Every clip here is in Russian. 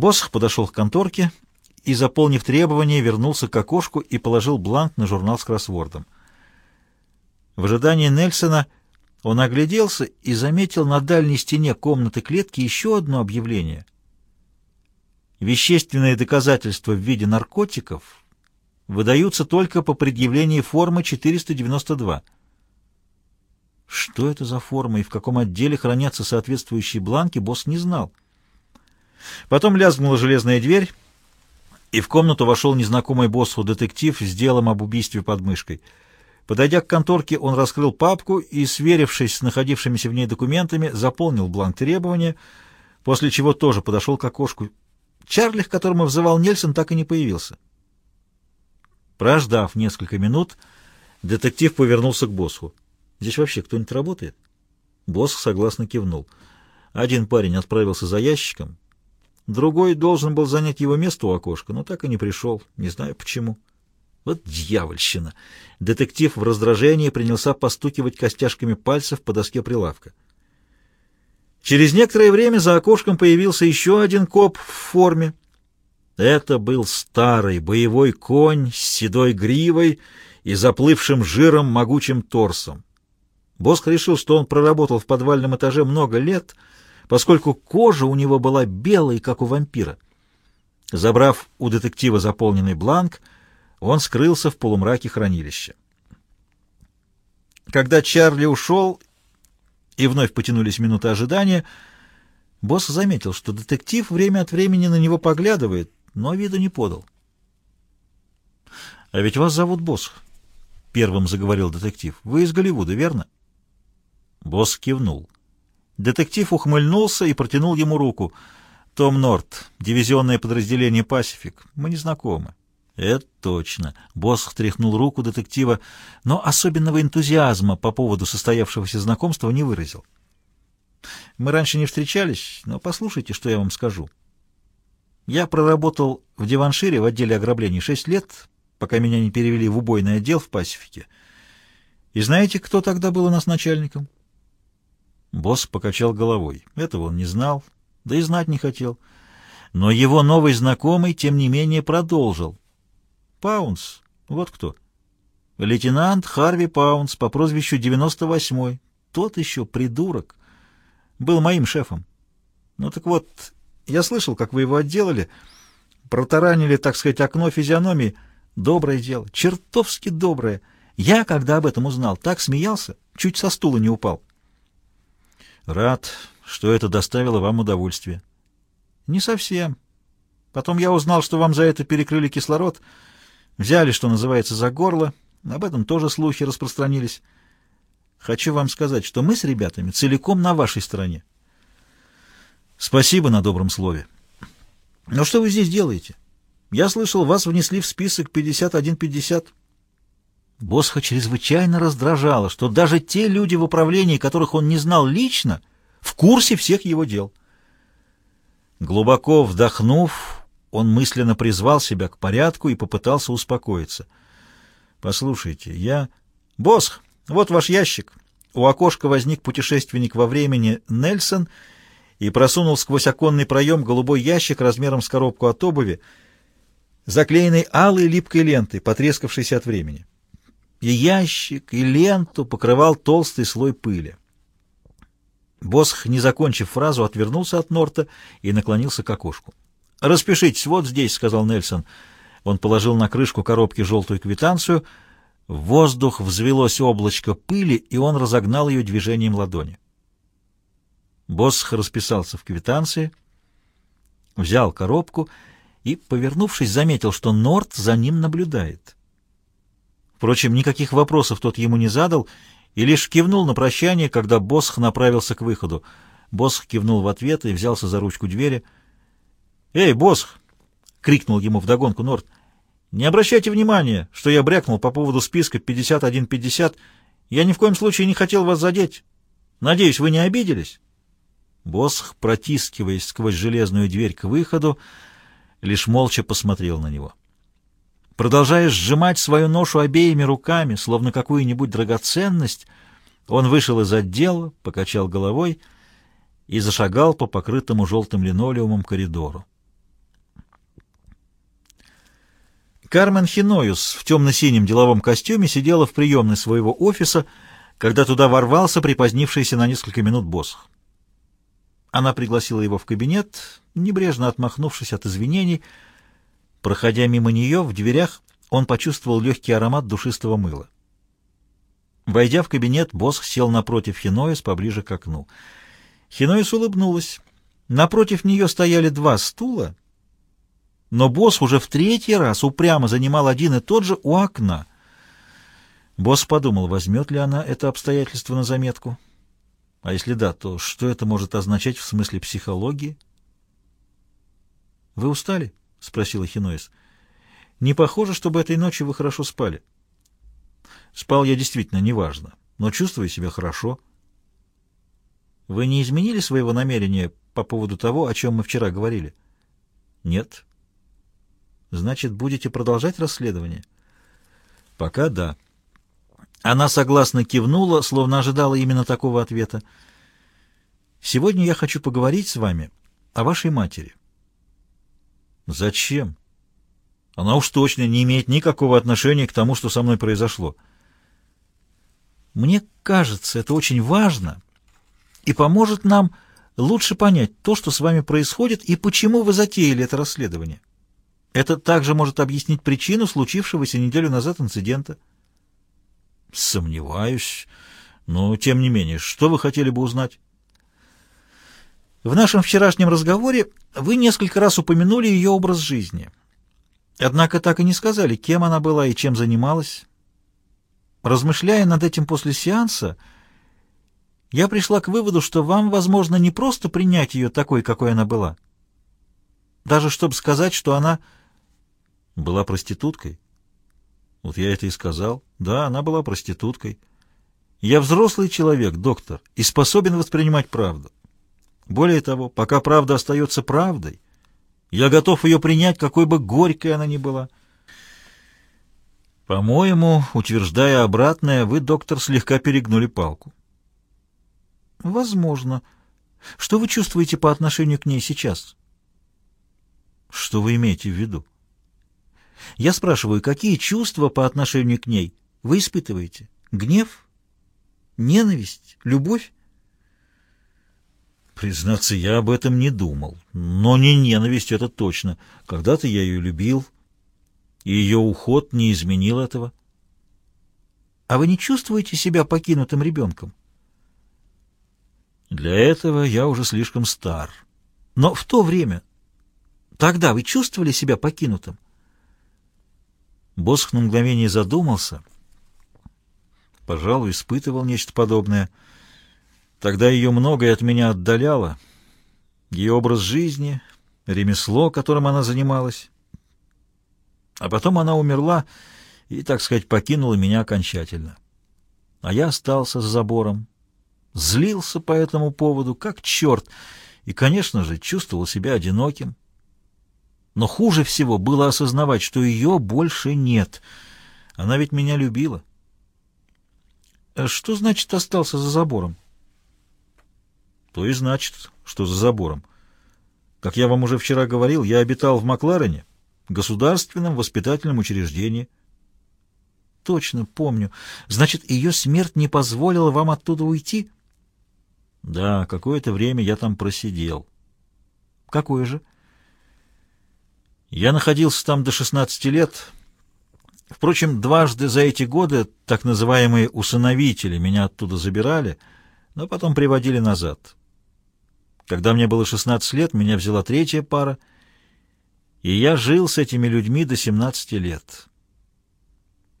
Босх подошел к конторке и, заполнив требования, вернулся к окошку и положил бланк на журнал с кроссвордом. В ожидании Нельсона он огляделся и заметил на дальней стене комнаты клетки еще одно объявление. Вещественные доказательства в виде наркотиков выдаются только по предъявлении формы 492. Что это за форма и в каком отделе хранятся соответствующие бланки, босс не знал. Потом лязгнула железная дверь, и в комнату вошел незнакомый боссу детектив с делом об убийстве под мышкой. Подойдя к конторке, он раскрыл папку и, сверившись с находившимися в ней документами, заполнил бланк требования, после чего тоже подошел к окошку. Чарли, к которому взывал Нельсон, так и не появился. Прождав несколько минут, детектив повернулся к боссу. «Здесь вообще кто-нибудь работает?» Босс согласно кивнул. Один парень отправился за ящиком, Другой должен был занять его место у окошка, но так и не пришел, не знаю почему. Вот дьявольщина! Детектив в раздражении принялся постукивать костяшками пальцев по доске прилавка. Через некоторое время за окошком появился еще один коп в форме. Это был старый боевой конь с седой гривой и заплывшим жиром могучим торсом. Боск решил, что он проработал в подвальном этаже много лет — поскольку кожа у него была белой, как у вампира. Забрав у детектива заполненный бланк, он скрылся в полумраке хранилища. Когда Чарли ушел и вновь потянулись минуты ожидания, босс заметил, что детектив время от времени на него поглядывает, но виду не подал. — А ведь вас зовут Босс, — первым заговорил детектив. — Вы из Голливуда, верно? Босс кивнул. — Детектив ухмыльнулся и протянул ему руку. «Том Норт, дивизионное подразделение «Пасифик». Мы не знакомы». «Это точно». Босс тряхнул руку детектива, но особенного энтузиазма по поводу состоявшегося знакомства не выразил. «Мы раньше не встречались, но послушайте, что я вам скажу. Я проработал в Диваншире в отделе ограблений шесть лет, пока меня не перевели в убойный отдел в Пасифике. И знаете, кто тогда был у нас начальником?» Босс покачал головой. Этого он не знал, да и знать не хотел. Но его новый знакомый, тем не менее, продолжил. «Паунс, вот кто?» «Лейтенант Харви Паунс по прозвищу 98-й. Тот еще придурок. Был моим шефом. Ну так вот, я слышал, как вы его отделали. Протаранили, так сказать, окно физиономии. Доброе дело, чертовски доброе. Я, когда об этом узнал, так смеялся, чуть со стула не упал». Рад, что это доставило вам удовольствие. Не совсем. Потом я узнал, что вам за это перекрыли кислород, взяли, что называется, за горло. Об этом тоже слухи распространились. Хочу вам сказать, что мы с ребятами целиком на вашей стороне. Спасибо на добром слове. Но что вы здесь делаете? Я слышал, вас внесли в список 51-50. Босха чрезвычайно раздражало, что даже те люди в управлении, которых он не знал лично, в курсе всех его дел. Глубоко вдохнув, он мысленно призвал себя к порядку и попытался успокоиться. «Послушайте, я...» «Босх, вот ваш ящик». У окошка возник путешественник во времени Нельсон и просунул сквозь оконный проем голубой ящик размером с коробку от обуви, заклеенный алой липкой лентой, потрескавшейся от времени и ящик, и ленту покрывал толстый слой пыли. Босх, не закончив фразу, отвернулся от Норта и наклонился к окошку. «Распишитесь вот здесь», — сказал Нельсон. Он положил на крышку коробки желтую квитанцию. В воздух взвелось облачко пыли, и он разогнал ее движением ладони. Босх расписался в квитанции, взял коробку и, повернувшись, заметил, что Норт за ним наблюдает. Впрочем, никаких вопросов тот ему не задал и лишь кивнул на прощание, когда Босх направился к выходу. Босх кивнул в ответ и взялся за ручку двери. «Эй, Босх!» — крикнул ему вдогонку Норт. «Не обращайте внимания, что я брякнул по поводу списка 51-50. Я ни в коем случае не хотел вас задеть. Надеюсь, вы не обиделись?» Босх, протискиваясь сквозь железную дверь к выходу, лишь молча посмотрел на него. Продолжая сжимать свою ношу обеими руками, словно какую-нибудь драгоценность, он вышел из отдела, покачал головой и зашагал по покрытому желтым линолеумом коридору. Кармен Хиноюс в темно-синем деловом костюме сидела в приемной своего офиса, когда туда ворвался припозднившийся на несколько минут босс. Она пригласила его в кабинет, небрежно отмахнувшись от извинений, Проходя мимо нее, в дверях он почувствовал легкий аромат душистого мыла. Войдя в кабинет, босс сел напротив Хиноис поближе к окну. Хиноис улыбнулась. Напротив нее стояли два стула, но босс уже в третий раз упрямо занимал один и тот же у окна. Босс подумал, возьмет ли она это обстоятельство на заметку. А если да, то что это может означать в смысле психологии? «Вы устали?» — спросила Хиноис. «Не похоже, чтобы этой ночью вы хорошо спали». «Спал я действительно неважно, но чувствую себя хорошо». «Вы не изменили своего намерения по поводу того, о чем мы вчера говорили?» «Нет». «Значит, будете продолжать расследование?» «Пока да». Она согласно кивнула, словно ожидала именно такого ответа. «Сегодня я хочу поговорить с вами о вашей матери». «Зачем?» «Она уж точно не имеет никакого отношения к тому, что со мной произошло». «Мне кажется, это очень важно и поможет нам лучше понять то, что с вами происходит и почему вы затеяли это расследование. Это также может объяснить причину случившегося неделю назад инцидента». Сомневаюсь. Но, тем не менее, что вы хотели бы узнать? В нашем вчерашнем разговоре вы несколько раз упомянули ее образ жизни. Однако так и не сказали, кем она была и чем занималась. Размышляя над этим после сеанса, я пришла к выводу, что вам, возможно, не просто принять ее такой, какой она была. Даже чтобы сказать, что она была проституткой. Вот я это и сказал. Да, она была проституткой. Я взрослый человек, доктор, и способен воспринимать правду. Более того, пока правда остается правдой, я готов ее принять, какой бы горькой она ни была. По-моему, утверждая обратное, вы, доктор, слегка перегнули палку. Возможно. Что вы чувствуете по отношению к ней сейчас? Что вы имеете в виду? Я спрашиваю, какие чувства по отношению к ней вы испытываете? Гнев? Ненависть? Любовь? Признаться, я об этом не думал. Но не ненависть, это точно. Когда-то я ее любил, и ее уход не изменил этого. А вы не чувствуете себя покинутым ребенком? Для этого я уже слишком стар. Но в то время, тогда вы чувствовали себя покинутым? Босх на мгновение задумался. Пожалуй, испытывал нечто подобное. Тогда ее многое от меня отдаляло. Ее образ жизни, ремесло, которым она занималась. А потом она умерла и, так сказать, покинула меня окончательно. А я остался с забором, злился по этому поводу, как черт, и, конечно же, чувствовал себя одиноким. Но хуже всего было осознавать, что ее больше нет. Она ведь меня любила. А что значит остался за забором? То и значит, что за забором. Как я вам уже вчера говорил, я обитал в Макларене, государственном воспитательном учреждении. Точно, помню. Значит, ее смерть не позволила вам оттуда уйти? Да, какое-то время я там просидел. Какое же? — я находился там до 16 лет. Впрочем, дважды за эти годы так называемые усыновители меня оттуда забирали, но потом приводили назад. Когда мне было 16 лет, меня взяла третья пара, и я жил с этими людьми до 17 лет.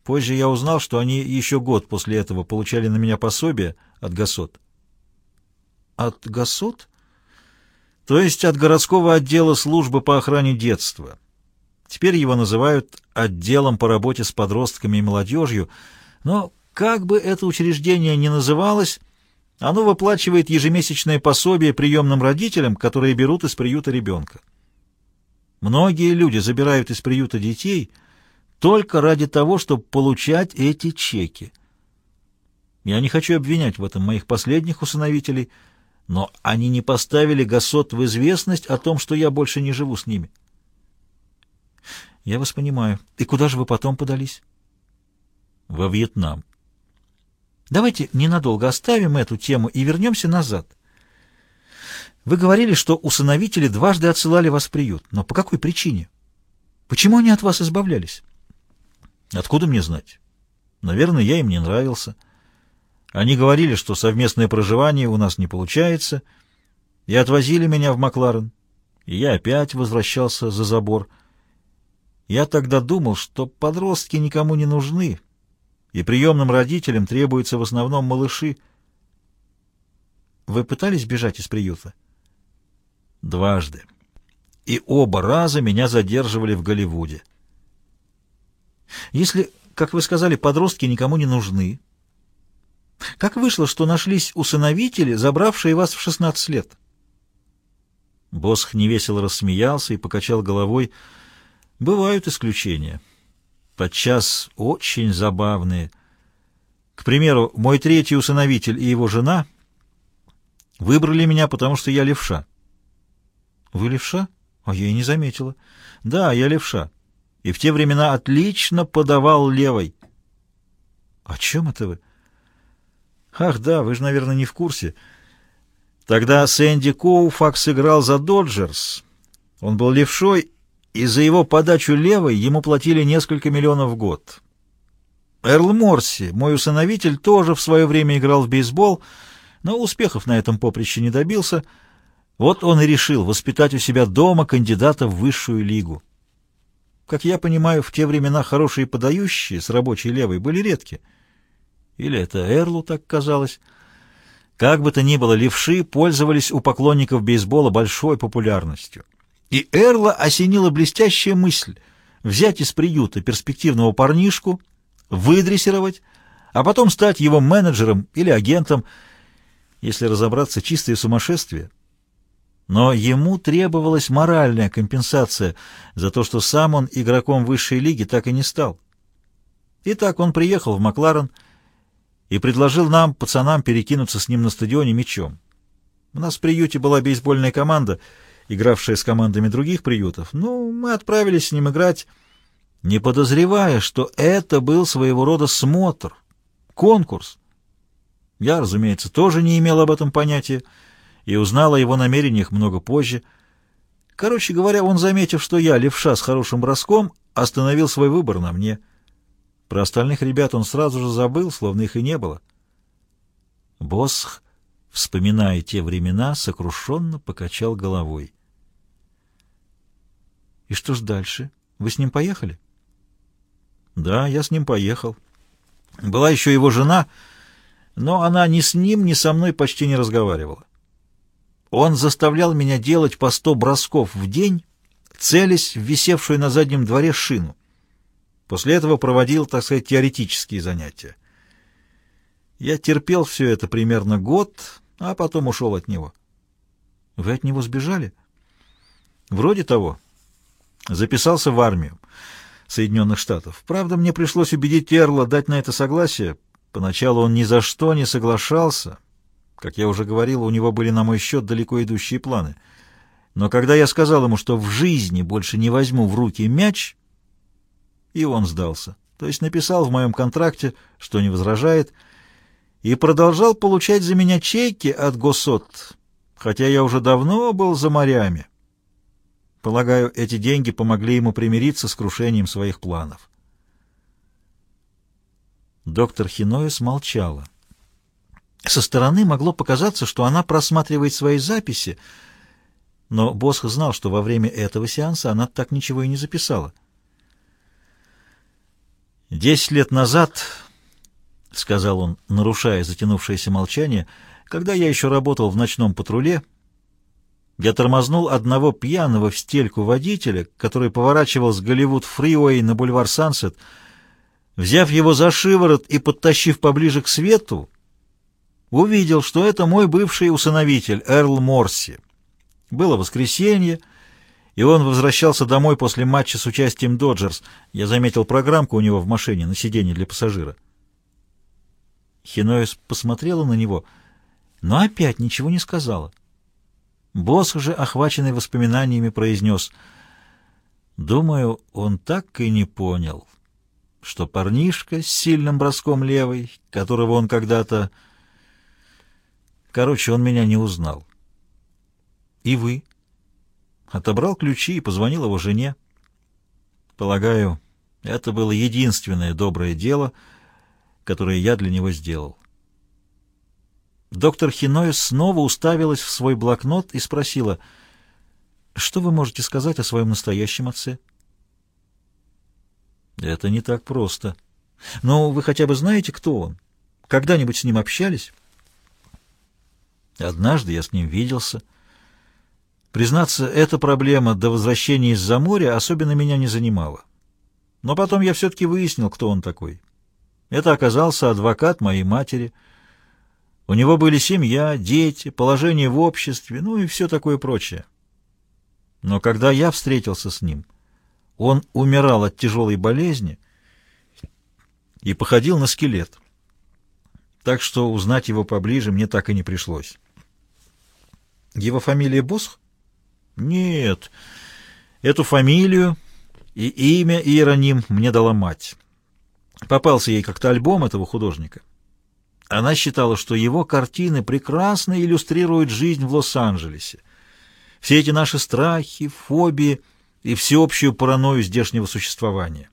Позже я узнал, что они еще год после этого получали на меня пособие от Гасот. От Гасот? то есть от городского отдела службы по охране детства. Теперь его называют отделом по работе с подростками и молодежью, но как бы это учреждение ни называлось, оно выплачивает ежемесячное пособие приемным родителям, которые берут из приюта ребенка. Многие люди забирают из приюта детей только ради того, чтобы получать эти чеки. Я не хочу обвинять в этом моих последних усыновителей – но они не поставили Гасот в известность о том, что я больше не живу с ними. Я вас понимаю. И куда же вы потом подались? Во Вьетнам. Давайте ненадолго оставим эту тему и вернемся назад. Вы говорили, что усыновители дважды отсылали вас в приют. Но по какой причине? Почему они от вас избавлялись? Откуда мне знать? Наверное, я им не нравился. Они говорили, что совместное проживание у нас не получается, и отвозили меня в Макларен. И я опять возвращался за забор. Я тогда думал, что подростки никому не нужны, и приемным родителям требуются в основном малыши. Вы пытались бежать из приюта? Дважды. И оба раза меня задерживали в Голливуде. Если, как вы сказали, подростки никому не нужны, как вышло, что нашлись усыновители, забравшие вас в 16 лет? Босх невесело рассмеялся и покачал головой. Бывают исключения. Подчас очень забавные. К примеру, мой третий усыновитель и его жена выбрали меня, потому что я левша. Вы левша? А я и не заметила. Да, я левша. И в те времена отлично подавал левой. О чем это вы? Ах, да, вы же, наверное, не в курсе. Тогда Сэнди Коуфакс сыграл за Доджерс. Он был левшой, и за его подачу левой ему платили несколько миллионов в год. Эрл Морси, мой усыновитель, тоже в свое время играл в бейсбол, но успехов на этом поприще не добился. Вот он и решил воспитать у себя дома кандидата в высшую лигу. Как я понимаю, в те времена хорошие подающие с рабочей левой были редки. Или это Эрлу так казалось. Как бы то ни было, левши пользовались у поклонников бейсбола большой популярностью. И Эрла осенила блестящая мысль взять из приюта перспективного парнишку, выдрессировать, а потом стать его менеджером или агентом, если разобраться, чистое сумасшествие. Но ему требовалась моральная компенсация за то, что сам он игроком высшей лиги так и не стал. Итак, он приехал в Макларен, и предложил нам, пацанам, перекинуться с ним на стадионе мячом. У нас в приюте была бейсбольная команда, игравшая с командами других приютов. Ну, мы отправились с ним играть, не подозревая, что это был своего рода смотр, конкурс. Я, разумеется, тоже не имел об этом понятия и узнал о его намерениях много позже. Короче говоря, он, заметив, что я левша с хорошим броском, остановил свой выбор на мне — про остальных ребят он сразу же забыл, словно их и не было. Босх, вспоминая те времена, сокрушенно покачал головой. «И что ж дальше? Вы с ним поехали?» «Да, я с ним поехал. Была еще его жена, но она ни с ним, ни со мной почти не разговаривала. Он заставлял меня делать по сто бросков в день, целясь в висевшую на заднем дворе шину. После этого проводил, так сказать, теоретические занятия. Я терпел все это примерно год, а потом ушел от него. Вы от него сбежали? Вроде того. Записался в армию Соединенных Штатов. Правда, мне пришлось убедить Эрла дать на это согласие. Поначалу он ни за что не соглашался. Как я уже говорил, у него были на мой счет далеко идущие планы. Но когда я сказал ему, что в жизни больше не возьму в руки мяч, и он сдался. То есть написал в моем контракте, что не возражает, и продолжал получать за меня чеки от Госот, хотя я уже давно был за морями. Полагаю, эти деньги помогли ему примириться с крушением своих планов. Доктор Хиноис молчала. Со стороны могло показаться, что она просматривает свои записи, но Босх знал, что во время этого сеанса она так ничего и не записала. «Десять лет назад, — сказал он, нарушая затянувшееся молчание, — когда я еще работал в ночном патруле, я тормознул одного пьяного в стельку водителя, который поворачивал с Голливуд-фриуэй на бульвар Сансет. Взяв его за шиворот и подтащив поближе к свету, увидел, что это мой бывший усыновитель Эрл Морси. Было воскресенье, — и он возвращался домой после матча с участием «Доджерс». Я заметил программку у него в машине на сиденье для пассажира. Хиноис посмотрела на него, но опять ничего не сказала. Босс, уже охваченный воспоминаниями, произнес, Думаю, он так и не понял, что парнишка с сильным броском левой, которого он когда-то... Короче, он меня не узнал. И вы? Отобрал ключи и позвонил его жене. Полагаю, это было единственное доброе дело, которое я для него сделал. Доктор Хиноис снова уставилась в свой блокнот и спросила, «Что вы можете сказать о своем настоящем отце?» «Это не так просто. Но вы хотя бы знаете, кто он? Когда-нибудь с ним общались?» «Однажды я с ним виделся». Признаться, эта проблема до возвращения из-за моря особенно меня не занимала. Но потом я все-таки выяснил, кто он такой. Это оказался адвокат моей матери. У него были семья, дети, положение в обществе, ну и все такое прочее. Но когда я встретился с ним, он умирал от тяжелой болезни и походил на скелет. Так что узнать его поближе мне так и не пришлось. Его фамилия Босх? Нет, эту фамилию и имя Иероним мне дала мать. Попался ей как-то альбом этого художника. Она считала, что его картины прекрасно иллюстрируют жизнь в Лос-Анджелесе. Все эти наши страхи, фобии и всеобщую паранойю здешнего существования.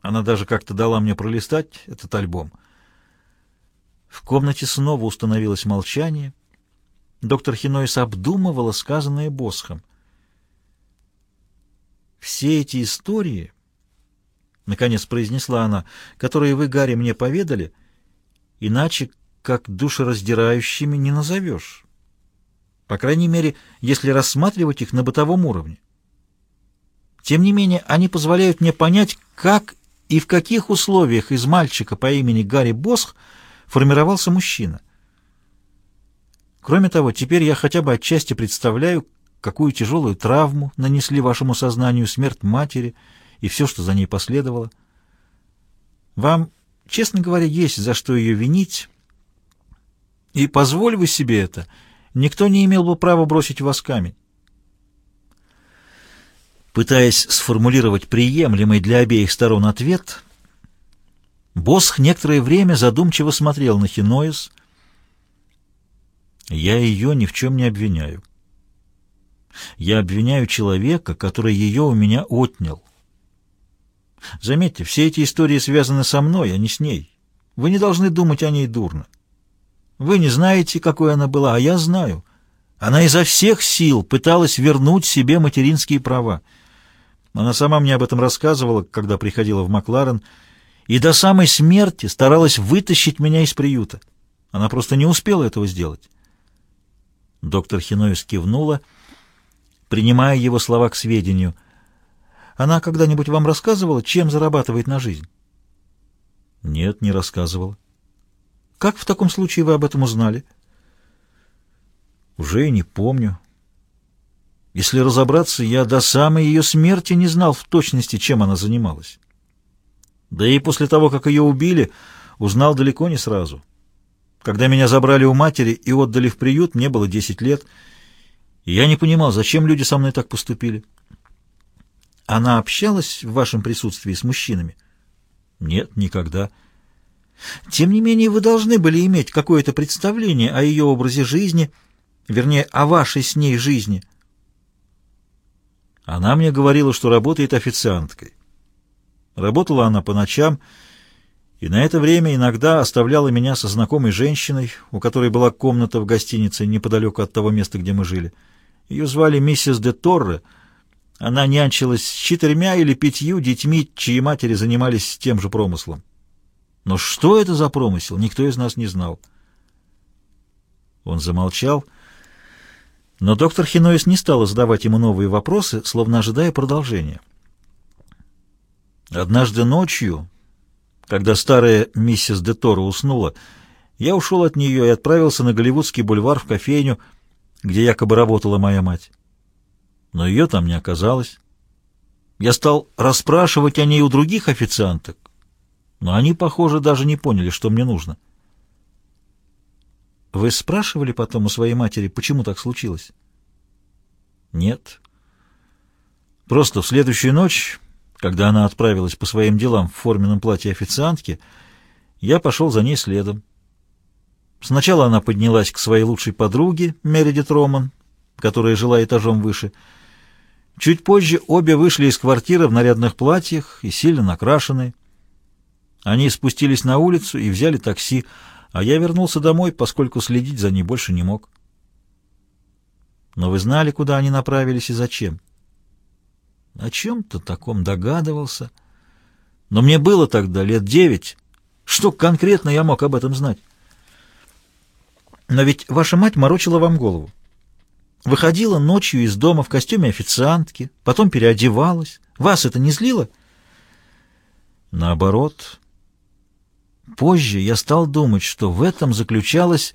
Она даже как-то дала мне пролистать этот альбом. В комнате снова установилось молчание — Доктор Хинойс обдумывала сказанное Босхом. «Все эти истории, — наконец произнесла она, — которые вы, Гарри, мне поведали, иначе как душераздирающими не назовешь. По крайней мере, если рассматривать их на бытовом уровне. Тем не менее, они позволяют мне понять, как и в каких условиях из мальчика по имени Гарри Босх формировался мужчина. Кроме того, теперь я хотя бы отчасти представляю, какую тяжелую травму нанесли вашему сознанию смерть матери и все, что за ней последовало. Вам, честно говоря, есть за что ее винить, и, позволь вы себе это, никто не имел бы права бросить вас камень. Пытаясь сформулировать приемлемый для обеих сторон ответ, Босх некоторое время задумчиво смотрел на Хиноис, я ее ни в чем не обвиняю. Я обвиняю человека, который ее у меня отнял. Заметьте, все эти истории связаны со мной, а не с ней. Вы не должны думать о ней дурно. Вы не знаете, какой она была, а я знаю. Она изо всех сил пыталась вернуть себе материнские права. Она сама мне об этом рассказывала, когда приходила в Макларен, и до самой смерти старалась вытащить меня из приюта. Она просто не успела этого сделать. Доктор Хиноис кивнула, принимая его слова к сведению. «Она когда-нибудь вам рассказывала, чем зарабатывает на жизнь?» «Нет, не рассказывала». «Как в таком случае вы об этом узнали?» «Уже и не помню. Если разобраться, я до самой ее смерти не знал в точности, чем она занималась. Да и после того, как ее убили, узнал далеко не сразу». Когда меня забрали у матери и отдали в приют, мне было 10 лет, и я не понимал, зачем люди со мной так поступили. Она общалась в вашем присутствии с мужчинами? Нет, никогда. Тем не менее, вы должны были иметь какое-то представление о ее образе жизни, вернее, о вашей с ней жизни. Она мне говорила, что работает официанткой. Работала она по ночам, и на это время иногда оставляла меня со знакомой женщиной, у которой была комната в гостинице неподалеку от того места, где мы жили. Ее звали миссис де Торре. Она нянчилась с четырьмя или пятью детьми, чьи матери занимались тем же промыслом. Но что это за промысел, никто из нас не знал. Он замолчал, но доктор Хиноис не стала задавать ему новые вопросы, словно ожидая продолжения. Однажды ночью когда старая миссис де Торо уснула, я ушел от нее и отправился на Голливудский бульвар в кофейню, где якобы работала моя мать. Но ее там не оказалось. Я стал расспрашивать о ней у других официанток, но они, похоже, даже не поняли, что мне нужно. Вы спрашивали потом у своей матери, почему так случилось? Нет. Просто в следующую ночь, когда она отправилась по своим делам в форменном платье официантки, я пошел за ней следом. Сначала она поднялась к своей лучшей подруге, Мередит Роман, которая жила этажом выше. Чуть позже обе вышли из квартиры в нарядных платьях и сильно накрашенные. Они спустились на улицу и взяли такси, а я вернулся домой, поскольку следить за ней больше не мог. Но вы знали, куда они направились и зачем? О чем-то таком догадывался. Но мне было тогда лет девять. Что конкретно я мог об этом знать? Но ведь ваша мать морочила вам голову. Выходила ночью из дома в костюме официантки, потом переодевалась. Вас это не злило? Наоборот. Позже я стал думать, что в этом заключалось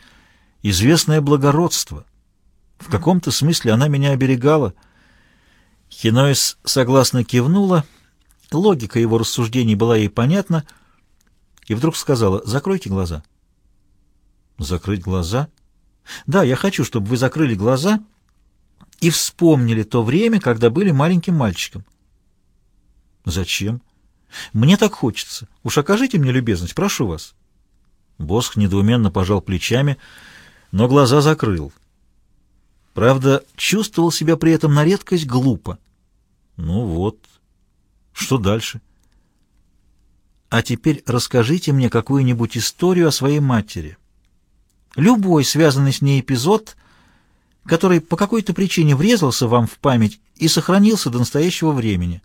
известное благородство. В каком-то смысле она меня оберегала. Хиноис согласно кивнула. Логика его рассуждений была ей понятна. И вдруг сказала, закройте глаза. Закрыть глаза? Да, я хочу, чтобы вы закрыли глаза и вспомнили то время, когда были маленьким мальчиком. Зачем? Мне так хочется. Уж окажите мне любезность, прошу вас. Босх недоуменно пожал плечами, но глаза закрыл. Правда, чувствовал себя при этом на редкость глупо. Ну вот, что дальше? А теперь расскажите мне какую-нибудь историю о своей матери. Любой связанный с ней эпизод, который по какой-то причине врезался вам в память и сохранился до настоящего времени.